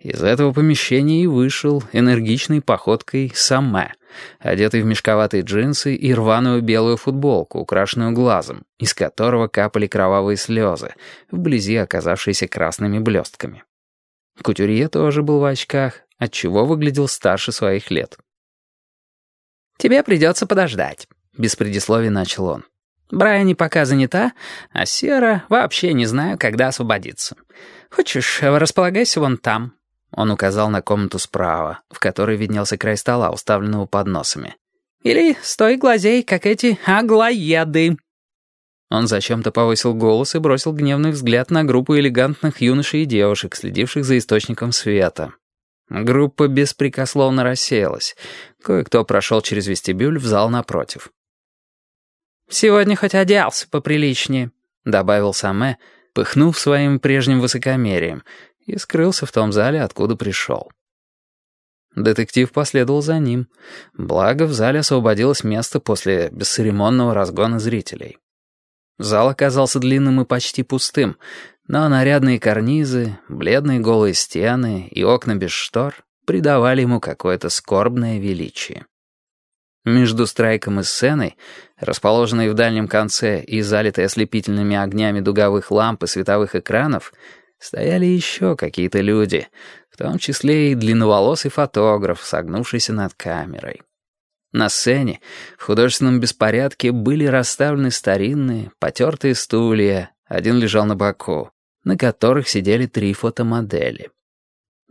Из этого помещения и вышел энергичной походкой Самэ, одетый в мешковатые джинсы и рваную белую футболку, украшенную глазом, из которого капали кровавые слезы, вблизи оказавшиеся красными блестками. Кутюрье тоже был в очках, отчего выглядел старше своих лет. «Тебе придется подождать», — без предисловий начал он. «Брайани пока занята, а Сера вообще не знаю, когда освободится. Хочешь, располагайся вон там». Он указал на комнату справа, в которой виднелся край стола, уставленного подносами. «Или стой глазей, как эти аглоеды». Он зачем-то повысил голос и бросил гневный взгляд на группу элегантных юношей и девушек, следивших за источником света. Группа беспрекословно рассеялась. Кое-кто прошел через вестибюль в зал напротив. «Сегодня хоть оделся поприличнее», — добавил Саме, пыхнув своим прежним высокомерием, и скрылся в том зале, откуда пришел. Детектив последовал за ним. Благо, в зале освободилось место после бесцеремонного разгона зрителей. Зал оказался длинным и почти пустым, но нарядные карнизы, бледные голые стены и окна без штор придавали ему какое-то скорбное величие. Между страйком и сценой, расположенной в дальнем конце и залитой ослепительными огнями дуговых ламп и световых экранов, Стояли еще какие-то люди, в том числе и длинноволосый фотограф, согнувшийся над камерой. На сцене в художественном беспорядке были расставлены старинные, потертые стулья, один лежал на боку, на которых сидели три фотомодели.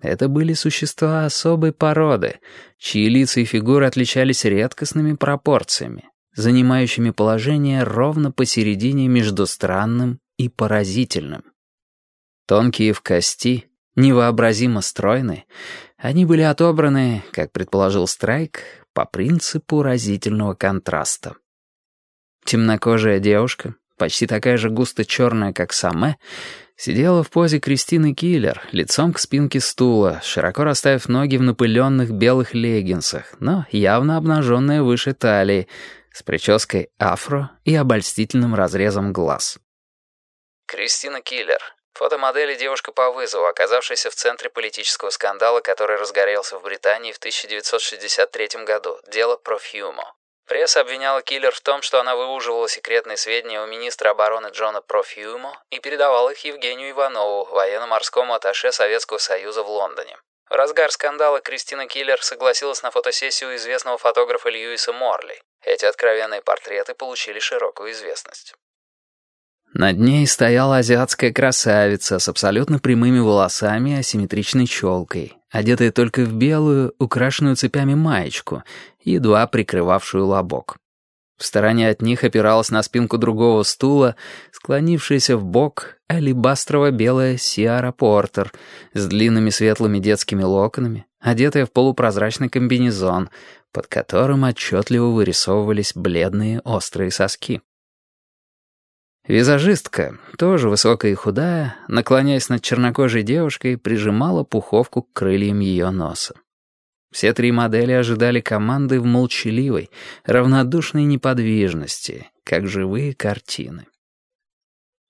Это были существа особой породы, чьи лица и фигуры отличались редкостными пропорциями, занимающими положение ровно посередине между странным и поразительным. Тонкие в кости, невообразимо стройные, они были отобраны, как предположил Страйк, по принципу разительного контраста. Темнокожая девушка, почти такая же густо черная, как Саме, сидела в позе Кристины Киллер, лицом к спинке стула, широко расставив ноги в напыленных белых леггинсах, но явно обнаженная выше талии, с прической афро и обольстительным разрезом глаз. Кристина Киллер, Фотомодель и девушка по вызову, оказавшаяся в центре политического скандала, который разгорелся в Британии в 1963 году. Дело про Фьюмо. Пресса обвиняла киллер в том, что она выуживала секретные сведения у министра обороны Джона Профьюмо и передавала их Евгению Иванову, военно-морскому атташе Советского Союза в Лондоне. В разгар скандала Кристина Киллер согласилась на фотосессию известного фотографа Льюиса Морли. Эти откровенные портреты получили широкую известность. Над ней стояла азиатская красавица с абсолютно прямыми волосами и асимметричной челкой, одетая только в белую, украшенную цепями маечку, едва прикрывавшую лобок. В стороне от них опиралась на спинку другого стула, склонившаяся в бок алебастрово-белая Сиара Портер с длинными светлыми детскими локонами, одетая в полупрозрачный комбинезон, под которым отчетливо вырисовывались бледные острые соски. Визажистка, тоже высокая и худая, наклоняясь над чернокожей девушкой, прижимала пуховку к крыльям ее носа. Все три модели ожидали команды в молчаливой, равнодушной неподвижности, как живые картины.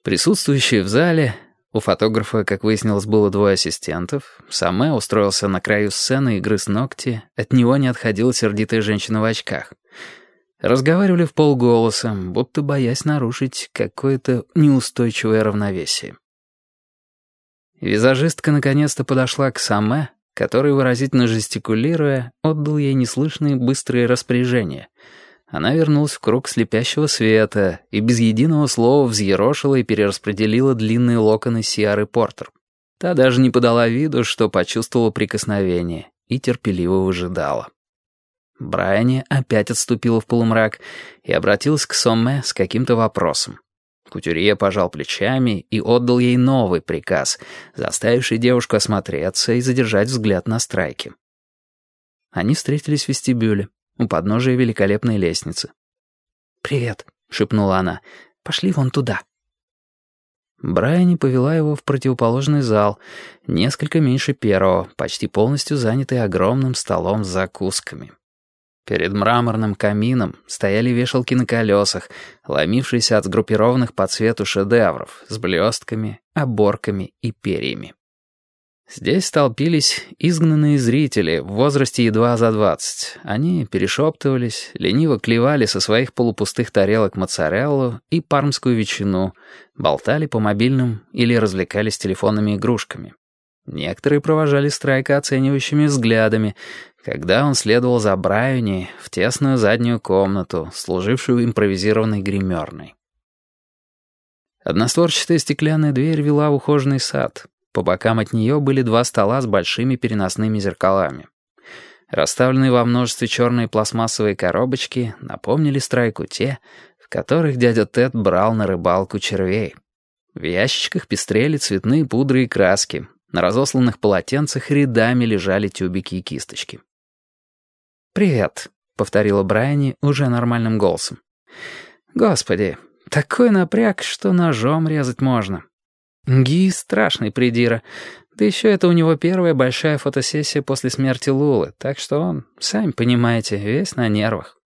Присутствующие в зале, у фотографа, как выяснилось, было двое ассистентов, Саме устроился на краю сцены и грыз ногти, от него не отходила сердитая женщина в очках — Разговаривали в полголоса, будто боясь нарушить какое-то неустойчивое равновесие. Визажистка наконец-то подошла к Саме, который, выразительно жестикулируя, отдал ей неслышные быстрые распоряжения. Она вернулась в круг слепящего света и без единого слова взъерошила и перераспределила длинные локоны Сиары Портер. Та даже не подала виду, что почувствовала прикосновение и терпеливо выжидала. Брайани опять отступила в полумрак и обратилась к Сомме с каким-то вопросом. Кутюрье пожал плечами и отдал ей новый приказ, заставивший девушку осмотреться и задержать взгляд на страйке. Они встретились в вестибюле, у подножия великолепной лестницы. «Привет», — шепнула она, — «пошли вон туда». Брайани повела его в противоположный зал, несколько меньше первого, почти полностью занятый огромным столом с закусками. Перед мраморным камином стояли вешалки на колесах, ломившиеся от сгруппированных по цвету шедевров с блестками, оборками и перьями. Здесь столпились изгнанные зрители в возрасте едва за двадцать. Они перешептывались, лениво клевали со своих полупустых тарелок моцареллу и пармскую ветчину, болтали по мобильным или развлекались телефонными игрушками. Некоторые провожали Страйка оценивающими взглядами, когда он следовал за Брайани в тесную заднюю комнату, служившую импровизированной гримерной. Одностворчатая стеклянная дверь вела в ухоженный сад. По бокам от нее были два стола с большими переносными зеркалами. Расставленные во множестве черные пластмассовые коробочки напомнили страйку те, в которых дядя Тед брал на рыбалку червей. В ящичках пестрели цветные пудры и краски. На разосланных полотенцах рядами лежали тюбики и кисточки. «Привет», — повторила Брайани уже нормальным голосом. «Господи, такой напряг, что ножом резать можно. Ги — страшный придира. Да еще это у него первая большая фотосессия после смерти Лулы, так что он, сами понимаете, весь на нервах.